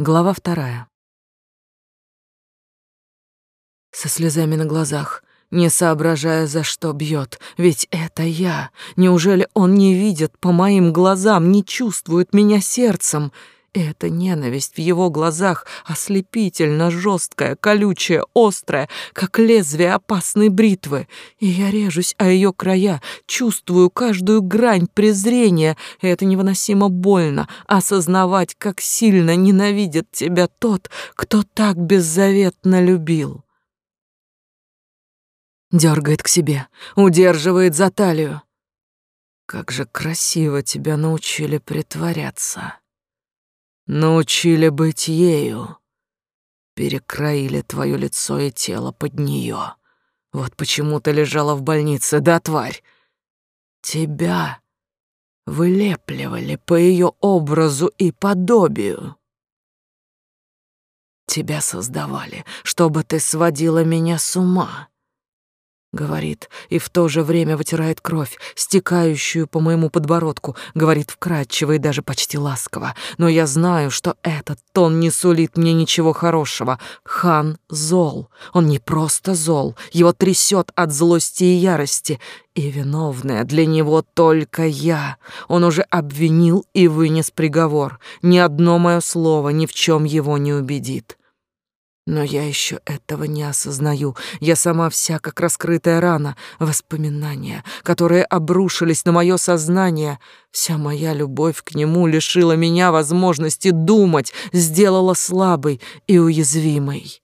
Глава вторая. Со слезами на глазах, не соображая, за что бьет, ведь это я. Неужели он не видит по моим глазам, не чувствует меня сердцем? Эта ненависть в его глазах ослепительно жесткая, колючая, острая, как лезвие опасной бритвы. И я режусь о ее края, чувствую каждую грань презрения, это невыносимо больно осознавать, как сильно ненавидит тебя тот, кто так беззаветно любил. Дергает к себе, удерживает за талию. Как же красиво тебя научили притворяться. Научили быть ею. Перекроили твое лицо и тело под нее. Вот почему ты лежала в больнице, да, тварь? Тебя вылепливали по ее образу и подобию. Тебя создавали, чтобы ты сводила меня с ума говорит, и в то же время вытирает кровь, стекающую по моему подбородку, говорит вкрадчиво и даже почти ласково. Но я знаю, что этот тон не сулит мне ничего хорошего. Хан зол. Он не просто зол, его трясет от злости и ярости. И виновная для него только я. Он уже обвинил и вынес приговор. Ни одно мое слово ни в чем его не убедит. Но я еще этого не осознаю. Я сама вся как раскрытая рана, воспоминания, которые обрушились на мое сознание. Вся моя любовь к нему лишила меня возможности думать, сделала слабой и уязвимой.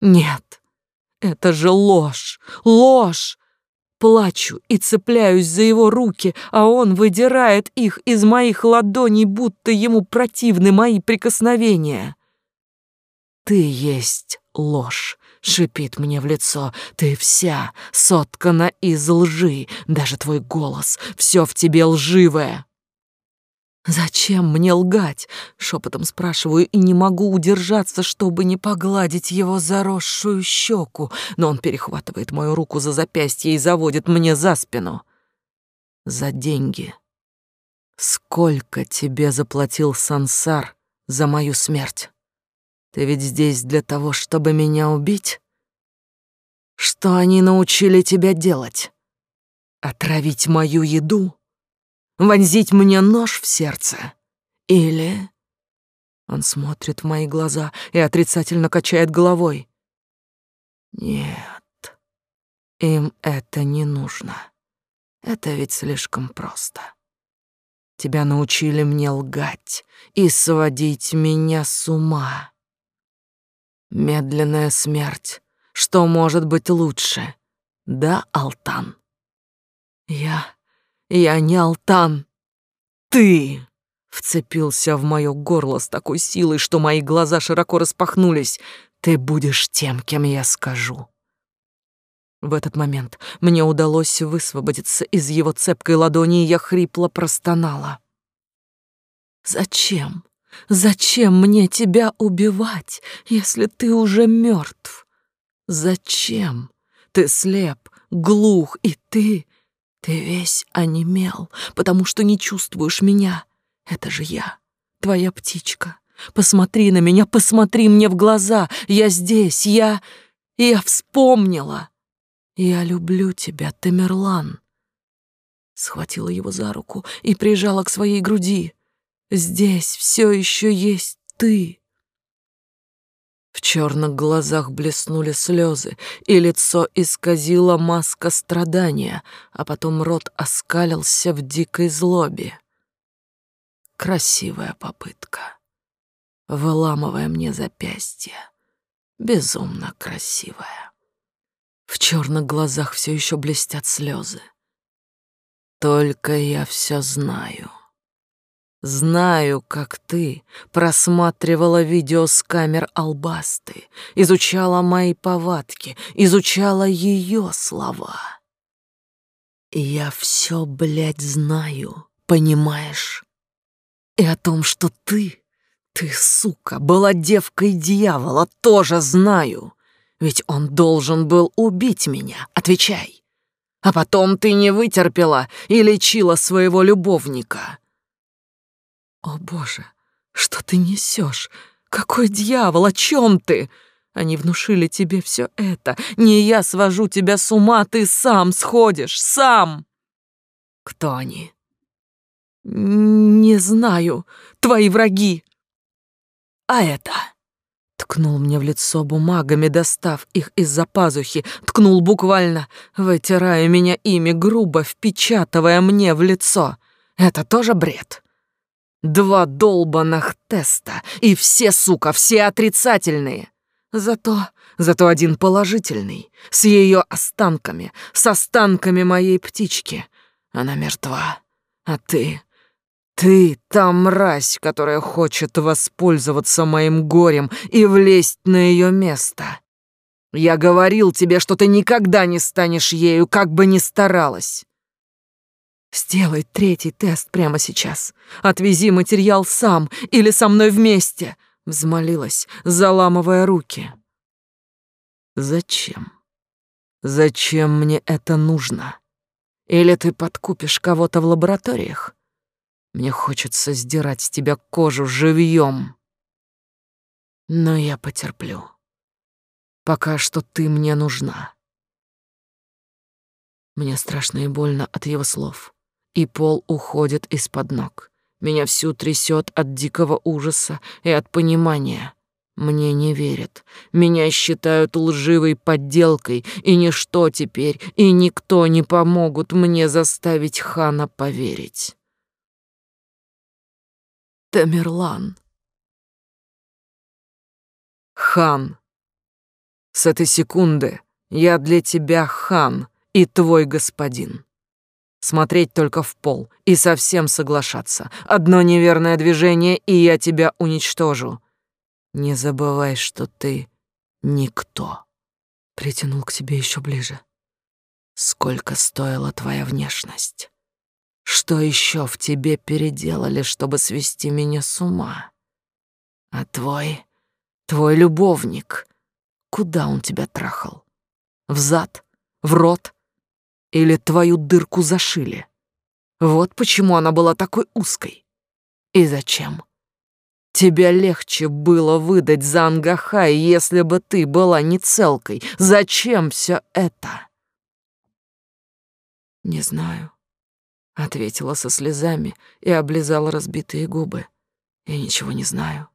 Нет, это же ложь, ложь! Плачу и цепляюсь за его руки, а он выдирает их из моих ладоней, будто ему противны мои прикосновения. «Ты есть ложь», — шипит мне в лицо. «Ты вся соткана из лжи, даже твой голос, все в тебе лживое». «Зачем мне лгать?» — шепотом спрашиваю и не могу удержаться, чтобы не погладить его заросшую щеку, но он перехватывает мою руку за запястье и заводит мне за спину. «За деньги. Сколько тебе заплатил Сансар за мою смерть?» Ты ведь здесь для того, чтобы меня убить? Что они научили тебя делать? Отравить мою еду? Вонзить мне нож в сердце? Или... Он смотрит в мои глаза и отрицательно качает головой. Нет, им это не нужно. Это ведь слишком просто. Тебя научили мне лгать и сводить меня с ума. Медленная смерть. Что может быть лучше? Да, Алтан? Я... я не Алтан. Ты! Вцепился в моё горло с такой силой, что мои глаза широко распахнулись. Ты будешь тем, кем я скажу. В этот момент мне удалось высвободиться из его цепкой ладони, и я хрипло простонала. «Зачем? Зачем мне тебя убивать, если ты уже мертв? Зачем? Ты слеп, глух, и ты... Ты весь онемел, потому что не чувствуешь меня. Это же я, твоя птичка. Посмотри на меня, посмотри мне в глаза. Я здесь, я... Я вспомнила. Я люблю тебя, Тамерлан. Схватила его за руку и прижала к своей груди. Здесь все еще есть ты. В черных глазах блеснули слезы, и лицо исказило маска страдания, а потом рот оскалился в дикой злобе. Красивая попытка, выламывая мне запястье, безумно красивая. В черных глазах все еще блестят слезы. Только я все знаю. Знаю, как ты просматривала видео с камер Албасты, изучала мои повадки, изучала ее слова. Я все, блядь, знаю, понимаешь? И о том, что ты, ты, сука, была девкой дьявола, тоже знаю. Ведь он должен был убить меня, отвечай. А потом ты не вытерпела и лечила своего любовника. О, Боже, Что ты несешь? Какой дьявол, о чем ты? Они внушили тебе все это. Не я свожу тебя с ума, ты сам сходишь, сам. Кто они? Не знаю. Твои враги. А это... Ткнул мне в лицо бумагами, достав их из-за пазухи. Ткнул буквально, вытирая меня ими грубо, впечатывая мне в лицо. Это тоже бред. Два долбаных теста, и все, сука, все отрицательные. Зато, зато один положительный, с ее останками, с останками моей птички. Она мертва, а ты... Ты та мразь, которая хочет воспользоваться моим горем и влезть на ее место. Я говорил тебе, что ты никогда не станешь ею, как бы ни старалась. Сделай третий тест прямо сейчас. Отвези материал сам или со мной вместе, взмолилась, заламывая руки. Зачем? Зачем мне это нужно? Или ты подкупишь кого-то в лабораториях? Мне хочется сдирать с тебя кожу живьем. Но я потерплю. Пока что ты мне нужна. Мне страшно и больно от его слов и пол уходит из-под ног. Меня всю трясет от дикого ужаса и от понимания. Мне не верят. Меня считают лживой подделкой, и ничто теперь, и никто не помогут мне заставить хана поверить. Тамерлан. Хан. С этой секунды я для тебя хан и твой господин смотреть только в пол и совсем соглашаться. Одно неверное движение, и я тебя уничтожу. Не забывай, что ты никто. Притянул к себе еще ближе. Сколько стоила твоя внешность? Что еще в тебе переделали, чтобы свести меня с ума? А твой, твой любовник, куда он тебя трахал? В зад? В рот? Или твою дырку зашили? Вот почему она была такой узкой. И зачем? Тебя легче было выдать за Ангахай, если бы ты была не целкой. Зачем все это? Не знаю, ответила со слезами и облизала разбитые губы. Я ничего не знаю.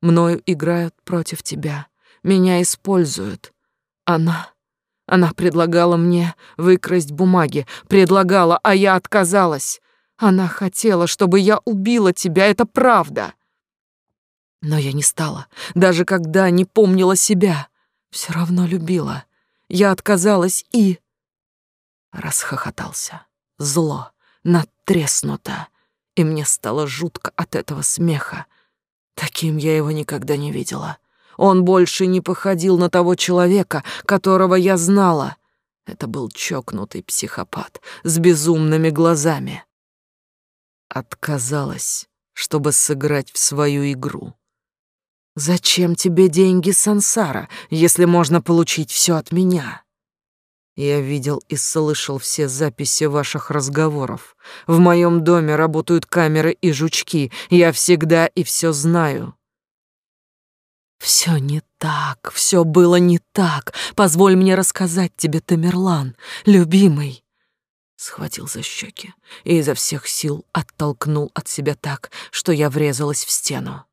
Мною играют против тебя. Меня используют. Она она предлагала мне выкрасть бумаги, предлагала, а я отказалась. Она хотела, чтобы я убила тебя, это правда. Но я не стала, даже когда не помнила себя. Все равно любила. Я отказалась и... Расхохотался. Зло, надтреснуто. И мне стало жутко от этого смеха. Таким я его никогда не видела. Он больше не походил на того человека, которого я знала. Это был чокнутый психопат с безумными глазами. Отказалась, чтобы сыграть в свою игру. Зачем тебе деньги сансара, если можно получить все от меня? Я видел и слышал все записи ваших разговоров. В моем доме работают камеры и жучки. Я всегда и все знаю. Все не так, все было не так. Позволь мне рассказать тебе, Тамерлан, любимый. Схватил за щеки и изо всех сил оттолкнул от себя так, что я врезалась в стену.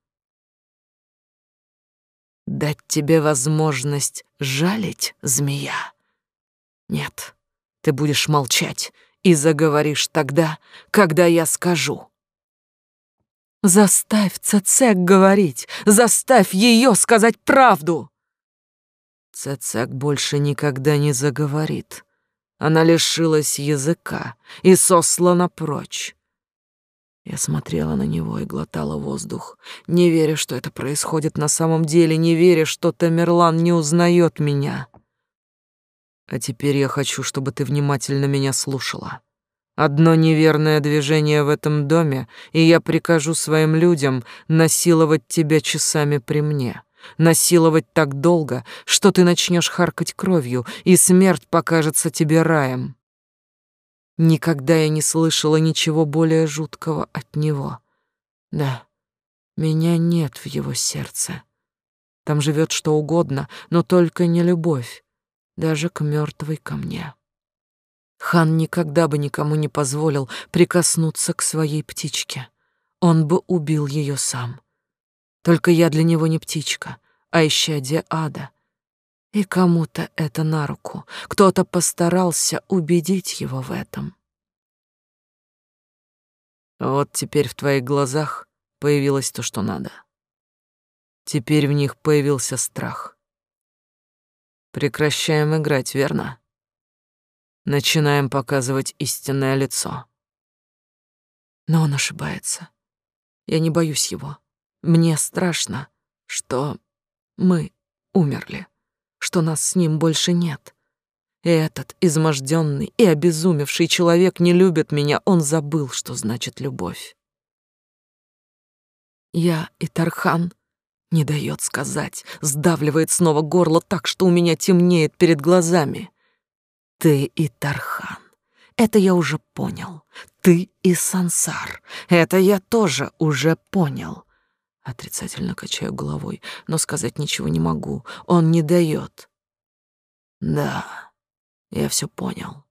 Дать тебе возможность жалить, змея? Нет, ты будешь молчать и заговоришь тогда, когда я скажу. Заставь Цецек говорить, заставь ее сказать правду. Цецек больше никогда не заговорит. Она лишилась языка и сослана прочь. Я смотрела на него и глотала воздух, не веря, что это происходит на самом деле, не веря, что Тамерлан не узнает меня. А теперь я хочу, чтобы ты внимательно меня слушала. Одно неверное движение в этом доме, и я прикажу своим людям насиловать тебя часами при мне. Насиловать так долго, что ты начнешь харкать кровью, и смерть покажется тебе раем. Никогда я не слышала ничего более жуткого от него. Да, Меня нет в его сердце. Там живет что угодно, но только не любовь, даже к мертвой ко мне. Хан никогда бы никому не позволил прикоснуться к своей птичке. Он бы убил ее сам. Только я для него не птичка, а исчадие ада. И кому-то это на руку. Кто-то постарался убедить его в этом. Вот теперь в твоих глазах появилось то, что надо. Теперь в них появился страх. Прекращаем играть, верно? Начинаем показывать истинное лицо. Но он ошибается. Я не боюсь его. Мне страшно, что мы умерли, что нас с ним больше нет. И этот изможденный и обезумевший человек не любит меня, он забыл, что значит любовь. Я и Тархан не дает сказать, сдавливает снова горло так, что у меня темнеет перед глазами. Ты и Тархан. Это я уже понял. Ты и Сансар. Это я тоже уже понял. Отрицательно качаю головой, но сказать ничего не могу. Он не дает. Да, я все понял.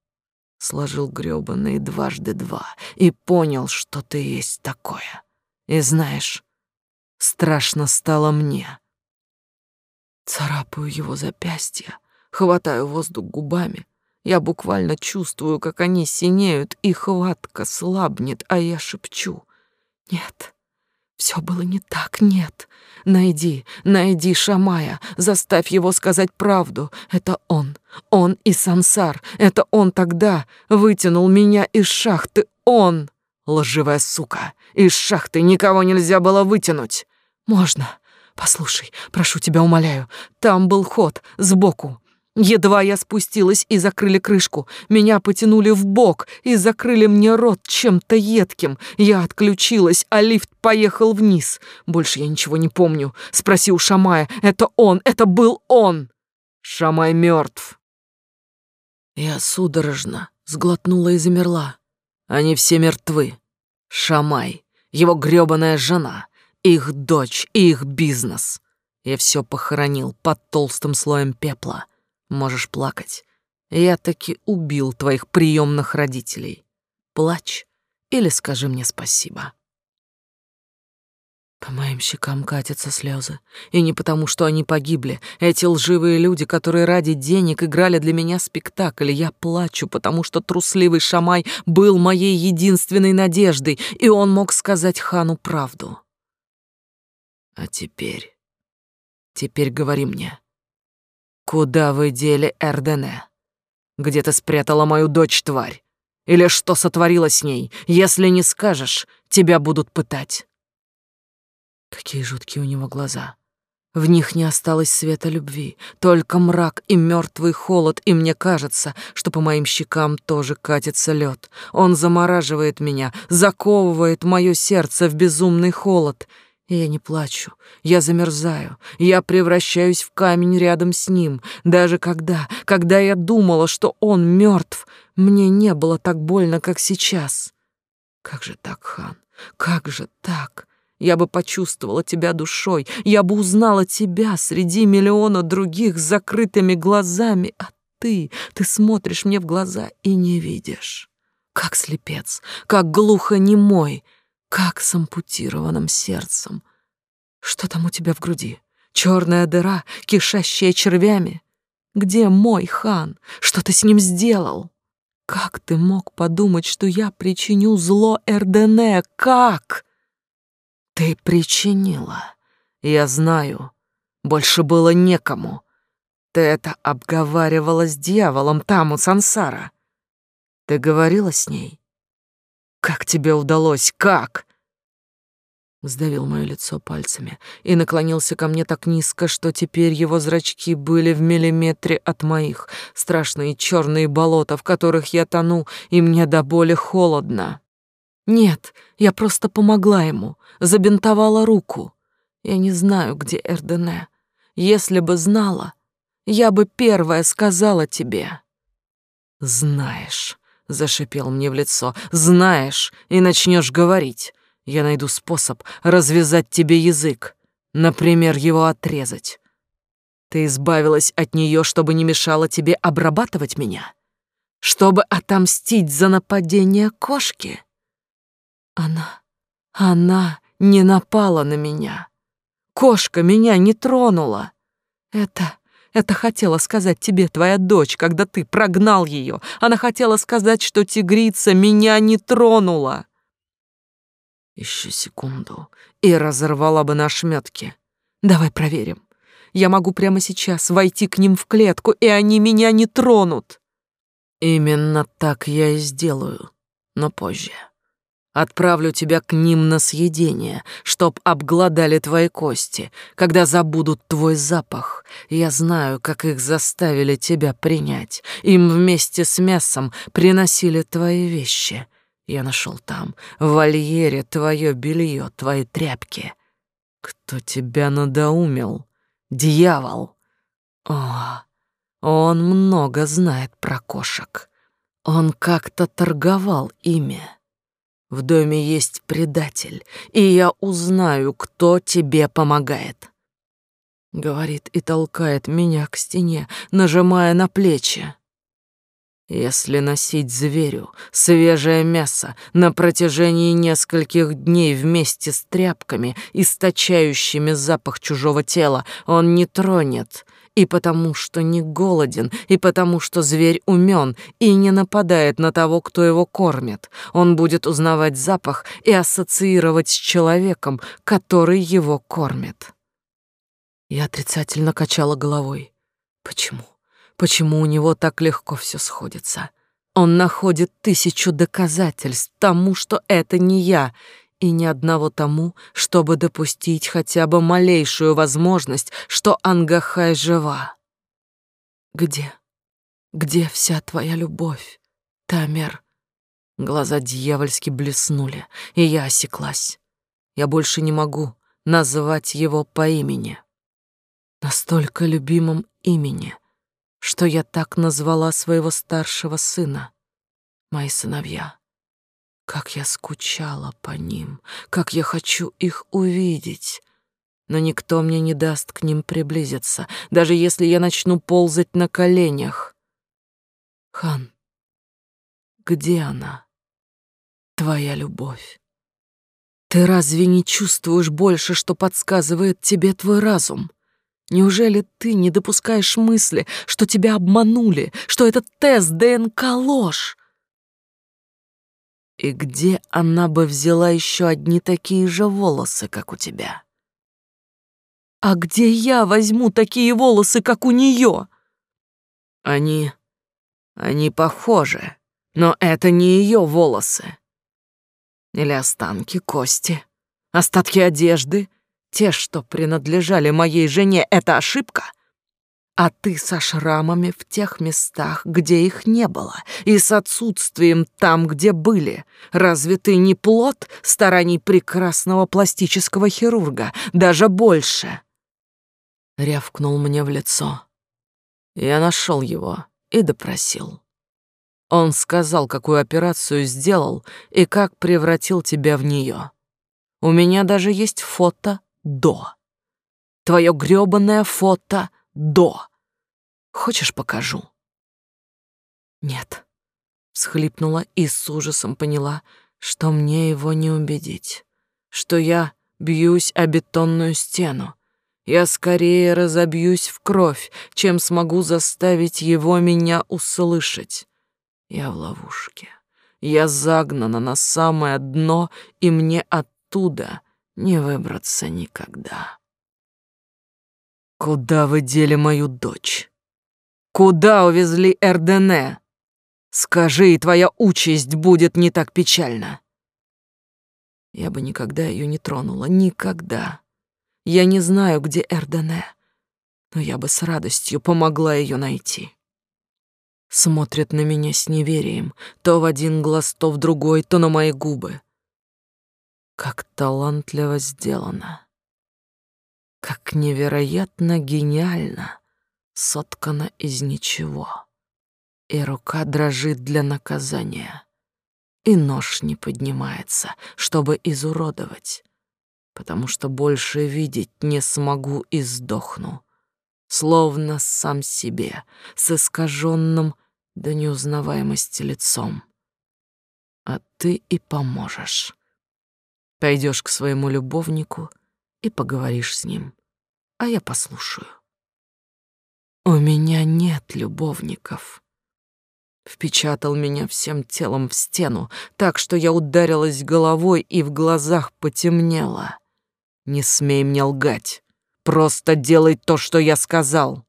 Сложил грёбаные дважды два и понял, что ты есть такое. И знаешь, страшно стало мне. Царапаю его запястья, хватаю воздух губами, я буквально чувствую, как они синеют, и хватка слабнет, а я шепчу. Нет, все было не так, нет. Найди, найди Шамая, заставь его сказать правду. Это он, он и Сансар. Это он тогда вытянул меня из шахты, он. Лживая сука, из шахты никого нельзя было вытянуть. Можно. Послушай, прошу тебя, умоляю, там был ход сбоку. Едва я спустилась и закрыли крышку, меня потянули в бок и закрыли мне рот чем-то едким. Я отключилась, а лифт поехал вниз. Больше я ничего не помню. Спроси у Шамая. Это он, это был он. Шамай мертв. Я судорожно сглотнула и замерла. Они все мертвы. Шамай, его грёбаная жена, их дочь и их бизнес. Я все похоронил под толстым слоем пепла. Можешь плакать. Я таки убил твоих приемных родителей. Плачь или скажи мне спасибо. По моим щекам катятся слезы. И не потому, что они погибли. Эти лживые люди, которые ради денег играли для меня спектакль. Я плачу, потому что трусливый Шамай был моей единственной надеждой, и он мог сказать хану правду. А теперь... Теперь говори мне, Куда вы дели Эрдене? Где ты спрятала мою дочь, тварь? Или что сотворила с ней? Если не скажешь, тебя будут пытать. Какие жуткие у него глаза. В них не осталось света любви, только мрак и мертвый холод, и мне кажется, что по моим щекам тоже катится лед. Он замораживает меня, заковывает мое сердце в безумный холод, я не плачу, я замерзаю, я превращаюсь в камень рядом с ним. Даже когда, когда я думала, что он мертв, мне не было так больно, как сейчас. Как же так, хан? Как же так? Я бы почувствовала тебя душой, я бы узнала тебя среди миллиона других с закрытыми глазами, а ты, ты смотришь мне в глаза и не видишь. Как слепец, как глухонемой, как с ампутированным сердцем. Что там у тебя в груди? Черная дыра, кишащая червями? Где мой хан? Что ты с ним сделал? Как ты мог подумать, что я причиню зло Эрдене? Как? Ты причинила. Я знаю. Больше было некому. Ты это обговаривала с дьяволом там у Сансара. Ты говорила с ней? Как тебе удалось? Как? Сдавил мое лицо пальцами и наклонился ко мне так низко, что теперь его зрачки были в миллиметре от моих. Страшные черные болота, в которых я тону, и мне до боли холодно. Нет, я просто помогла ему, забинтовала руку. Я не знаю, где Эрдене. Если бы знала, я бы первая сказала тебе. Знаешь, зашипел мне в лицо. Знаешь и начнешь говорить. я найду способ развязать тебе язык, например, его отрезать. Ты избавилась от нее, чтобы не мешало тебе обрабатывать меня? Чтобы отомстить за нападение кошки? Она, она не напала на меня. Кошка меня не тронула. Это, это хотела сказать тебе твоя дочь, когда ты прогнал ее. Она хотела сказать, что тигрица меня не тронула. Еще секунду, и разорвала бы на шметки. Давай проверим. Я могу прямо сейчас войти к ним в клетку, и они меня не тронут. Именно так я и сделаю, но позже. Отправлю тебя к ним на съедение, чтоб обглодали твои кости, когда забудут твой запах. Я знаю, как их заставили тебя принять. Им вместе с мясом приносили твои вещи. Я нашел там, в вольере, твое белье, твои тряпки. Кто тебя надоумил? Дьявол. О, он много знает про кошек. Он как-то торговал ими. В доме есть предатель, и я узнаю, кто тебе помогает. Говорит и толкает меня к стене, нажимая на плечи. Если носить зверю свежее мясо на протяжении нескольких дней вместе с тряпками, источающими запах чужого тела, он не тронет, и потому что не голоден, и потому что зверь умен и не нападает на того, кто его кормит. Он будет узнавать запах и ассоциировать с человеком, который его кормит. Я отрицательно качала головой. Почему? Почему у него так легко все сходится? Он находит тысячу доказательств тому, что это не я, и ни одного тому, чтобы допустить хотя бы малейшую возможность, что Ангахай жива. Где? Где вся твоя любовь, Тамер? Глаза дьявольски блеснули, и я осеклась. Я больше не могу называть его по имени. Настолько любимом имени, что я так назвала своего старшего сына, мои сыновья. Как я скучала по ним, как я хочу их увидеть. Но никто мне не даст к ним приблизиться, даже если я начну ползать на коленях. Хан, где она? Твоя любовь. Ты разве не чувствуешь больше, что подсказывает тебе твой разум? Неужели ты не допускаешь мысли, что тебя обманули, что этот тест ДНК ложь? И где она бы взяла еще одни такие же волосы, как у тебя? А где я возьму такие волосы, как у нее? Они... они похожи, но это не ее волосы. Или останки, кости, остатки одежды, те, что принадлежали моей жене, это ошибка — а ты со шрамами в тех местах, где их не было, и с отсутствием там, где были. Разве ты не плод стараний прекрасного пластического хирурга, даже больше?» Рявкнул мне в лицо. Я нашел его и допросил. Он сказал, какую операцию сделал и как превратил тебя в нее. У меня даже есть фото до. Твое грёбаное фото до. Хочешь, покажу?» «Нет», — всхлипнула и с ужасом поняла, что мне его не убедить, что я бьюсь о бетонную стену. Я скорее разобьюсь в кровь, чем смогу заставить его меня услышать. Я в ловушке. Я загнана на самое дно, и мне оттуда не выбраться никогда. Куда вы дели мою дочь? Куда увезли Эрдене? Скажи, и твоя участь будет не так печальна. Я бы никогда ее не тронула, никогда. Я не знаю, где Эрдене, но я бы с радостью помогла ее найти. Смотрит на меня с неверием, то в один глаз, то в другой, то на мои губы. Как талантливо сделано. Как невероятно гениально соткана из ничего, и рука дрожит для наказания. и нож не поднимается, чтобы изуродовать, потому что больше видеть не смогу и сдохну, словно сам себе, с искаженным до неузнаваемости лицом. А ты и поможешь. Пойдешь к своему любовнику и поговоришь с ним, а я послушаю. У меня нет любовников впечатал меня всем телом в стену, так что я ударилась головой и в глазах потемнело. Не смей мне лгать. Просто делай то, что я сказал.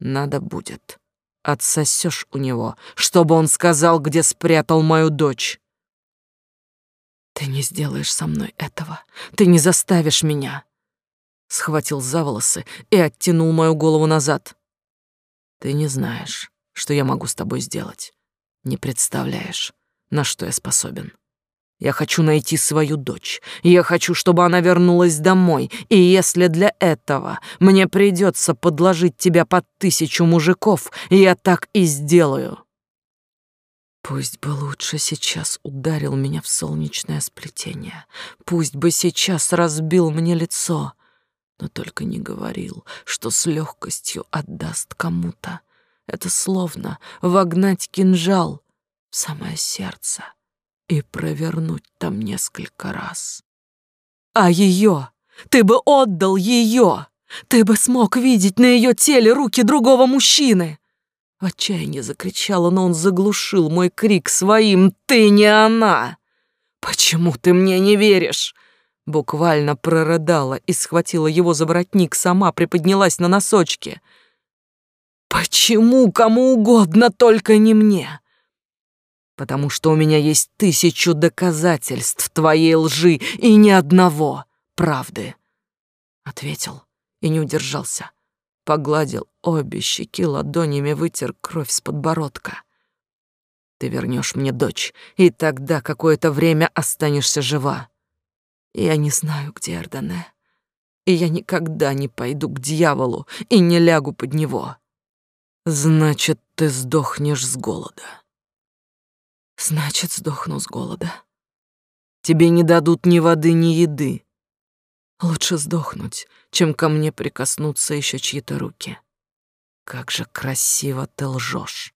Надо будет. Отсосешь у него, чтобы он сказал, где спрятал мою дочь. Ты не сделаешь со мной этого. Ты не заставишь меня. Схватил за волосы и оттянул мою голову назад. Ты не знаешь, что я могу с тобой сделать. Не представляешь, на что я способен. Я хочу найти свою дочь. Я хочу, чтобы она вернулась домой. И если для этого мне придется подложить тебя под тысячу мужиков, я так и сделаю. Пусть бы лучше сейчас ударил меня в солнечное сплетение. Пусть бы сейчас разбил мне лицо. Но только не говорил, что с легкостью отдаст кому-то. Это словно вогнать кинжал в самое сердце и провернуть там несколько раз. А ее? Ты бы отдал ее! Ты бы смог видеть на ее теле руки другого мужчины! В отчаянии закричала, но он заглушил мой крик своим «Ты не она!» «Почему ты мне не веришь?» Буквально прорыдала и схватила его за воротник, сама приподнялась на носочки — Почему кому угодно, только не мне? Потому что у меня есть тысячу доказательств твоей лжи и ни одного правды. Ответил и не удержался. Погладил обе щеки ладонями, вытер кровь с подбородка. Ты вернешь мне дочь, и тогда какое-то время останешься жива. Я не знаю, где Эрдене, и я никогда не пойду к дьяволу и не лягу под него. Значит, ты сдохнешь с голода. Значит, сдохну с голода. Тебе не дадут ни воды, ни еды. Лучше сдохнуть, чем ко мне прикоснуться еще чьи-то руки. Как же красиво ты лжешь.